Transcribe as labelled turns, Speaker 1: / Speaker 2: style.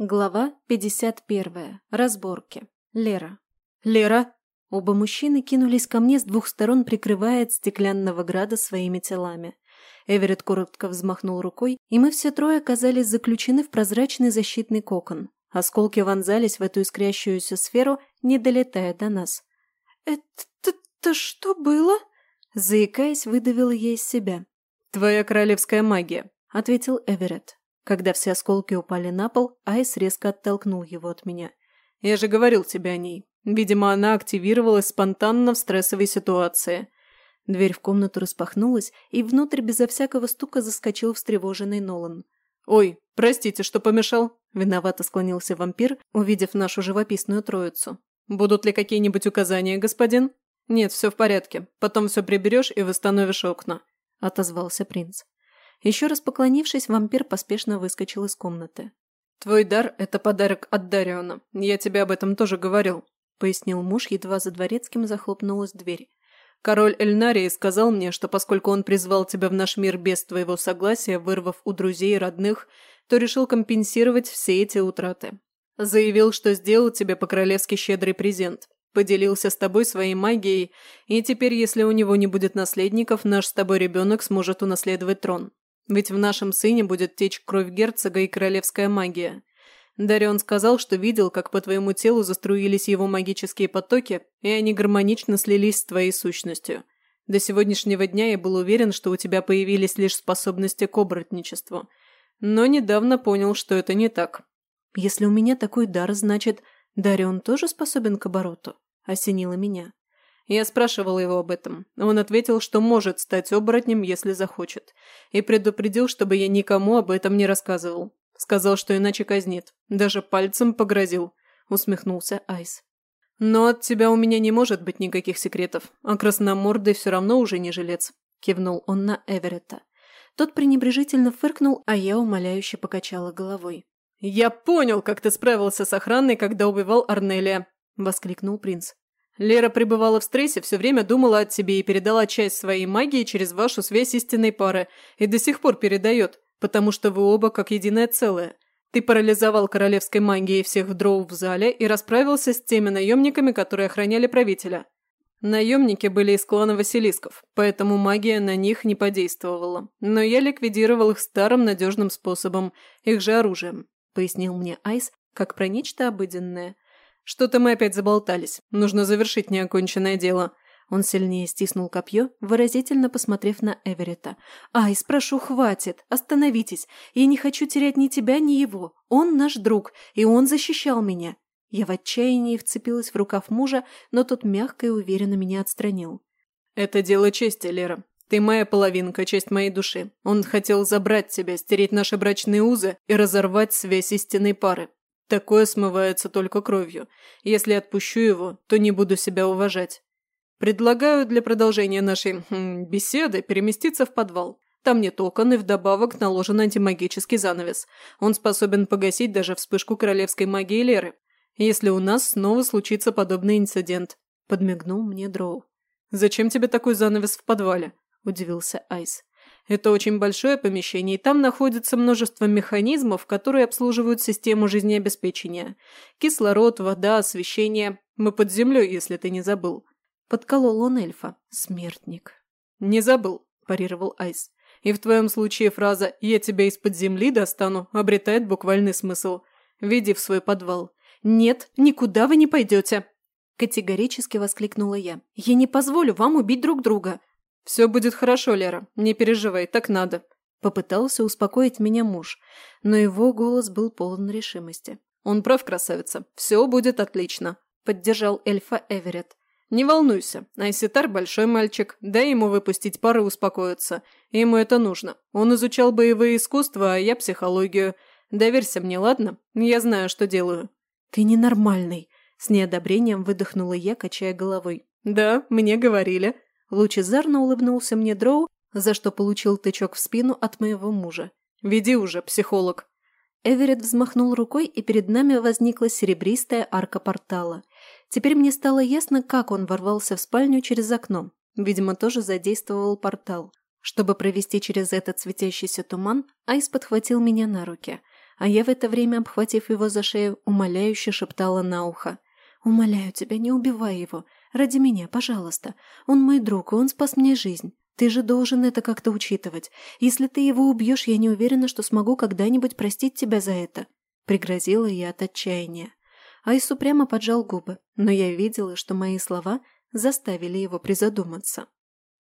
Speaker 1: Глава 51. Разборки. Лера. «Лера!» Оба мужчины кинулись ко мне с двух сторон, прикрывая от стеклянного града своими телами. Эверетт коротко взмахнул рукой, и мы все трое оказались заключены в прозрачный защитный кокон. Осколки вонзались в эту искрящуюся сферу, не долетая до нас. «Это-то что было?» Заикаясь, выдавила я из себя.
Speaker 2: «Твоя королевская магия», — ответил Эверетт.
Speaker 1: Когда все осколки упали на пол, Айс резко оттолкнул его от меня.
Speaker 2: «Я же говорил тебе о ней. Видимо, она активировалась спонтанно в стрессовой ситуации».
Speaker 1: Дверь в комнату распахнулась, и внутрь безо всякого стука заскочил встревоженный Нолан.
Speaker 2: «Ой, простите, что помешал?»
Speaker 1: – виновато склонился вампир, увидев нашу живописную троицу.
Speaker 2: «Будут ли какие-нибудь указания, господин?» «Нет, все в порядке. Потом все приберешь и восстановишь окна», – отозвался принц.
Speaker 1: Еще раз поклонившись, вампир поспешно выскочил из комнаты.
Speaker 2: «Твой дар – это подарок от Дариона. Я тебе об этом тоже говорил», – пояснил муж, едва за дворецким захлопнулась дверь. «Король Эльнарии сказал мне, что поскольку он призвал тебя в наш мир без твоего согласия, вырвав у друзей и родных, то решил компенсировать все эти утраты. Заявил, что сделал тебе по-королевски щедрый презент. Поделился с тобой своей магией, и теперь, если у него не будет наследников, наш с тобой ребенок сможет унаследовать трон. Ведь в нашем сыне будет течь кровь герцога и королевская магия. Дарион сказал, что видел, как по твоему телу заструились его магические потоки, и они гармонично слились с твоей сущностью. До сегодняшнего дня я был уверен, что у тебя появились лишь способности к оборотничеству. Но недавно понял, что это не так.
Speaker 1: Если у меня такой дар, значит, Дарион тоже способен к обороту? Осенило меня.
Speaker 2: Я спрашивал его об этом. Он ответил, что может стать оборотнем, если захочет. И предупредил, чтобы я никому об этом не рассказывал. Сказал, что иначе казнит. Даже пальцем погрозил. Усмехнулся Айс. «Но от тебя у меня не может быть никаких секретов, а красномордый все равно уже не жилец», – кивнул он на Эверетта.
Speaker 1: Тот пренебрежительно фыркнул, а я умоляюще покачала головой.
Speaker 2: «Я понял, как ты справился с охраной, когда убивал Арнелия», – воскликнул принц. Лера пребывала в стрессе, все время думала о тебе и передала часть своей магии через вашу связь истинной пары. И до сих пор передает, потому что вы оба как единое целое. Ты парализовал королевской магией всех дроу в зале и расправился с теми наемниками, которые охраняли правителя. Наемники были из клана Василисков, поэтому магия на них не подействовала. Но я ликвидировал их старым надежным способом, их же оружием, пояснил мне Айс, как про нечто обыденное – «Что-то мы опять заболтались. Нужно завершить неоконченное дело».
Speaker 1: Он сильнее стиснул копье, выразительно посмотрев на Эверетта. «Ай, спрошу, хватит! Остановитесь! Я не хочу терять ни тебя, ни его. Он наш друг, и он защищал меня!» Я в отчаянии вцепилась в рукав мужа, но тот мягко и уверенно меня отстранил.
Speaker 2: «Это дело чести, Лера. Ты моя половинка, часть моей души. Он хотел забрать тебя, стереть наши брачные узы и разорвать связь истинной пары. Такое смывается только кровью. Если отпущу его, то не буду себя уважать. Предлагаю для продолжения нашей хм, беседы переместиться в подвал. Там нет окон и вдобавок наложен антимагический занавес. Он способен погасить даже вспышку королевской магии Леры. Если у нас снова случится подобный инцидент. Подмигнул мне Дроу. «Зачем тебе такой занавес в подвале?» – удивился Айс. Это очень большое помещение, и там находится множество механизмов, которые обслуживают систему жизнеобеспечения. Кислород, вода, освещение. Мы под землей, если ты не забыл.
Speaker 1: Подколол он эльфа. Смертник.
Speaker 2: Не забыл, парировал Айс. И в твоем случае фраза «я тебя из-под земли достану» обретает буквальный смысл. Веди в свой подвал.
Speaker 1: «Нет, никуда вы не пойдете!» Категорически воскликнула я. «Я не позволю вам убить друг друга.
Speaker 2: «Все будет хорошо, Лера, не переживай, так надо», –
Speaker 1: попытался успокоить меня муж, но его голос был полон решимости.
Speaker 2: «Он прав, красавица, все будет отлично», – поддержал эльфа Эверетт. «Не волнуйся, Айситар большой мальчик, дай ему выпустить пары успокоиться. Ему это нужно. Он изучал боевые искусства, а я психологию. Доверься мне, ладно? Я знаю, что делаю».
Speaker 1: «Ты ненормальный», – с неодобрением выдохнула я, качая головой.
Speaker 2: «Да, мне говорили»,
Speaker 1: Лучезарно улыбнулся мне Дроу, за что получил тычок в спину от моего мужа.
Speaker 2: «Веди уже, психолог!»
Speaker 1: Эверетт взмахнул рукой, и перед нами возникла серебристая арка портала. Теперь мне стало ясно, как он ворвался в спальню через окно. Видимо, тоже задействовал портал. Чтобы провести через этот светящийся туман, Айс подхватил меня на руки. а я в это время, обхватив его за шею, умоляюще шептала на ухо. «Умоляю тебя, не убивай его. Ради меня, пожалуйста. Он мой друг, и он спас мне жизнь. Ты же должен это как-то учитывать. Если ты его убьешь, я не уверена, что смогу когда-нибудь простить тебя за это». Пригрозила я от отчаяния. Айс упрямо поджал губы, но я видела, что мои слова заставили его призадуматься.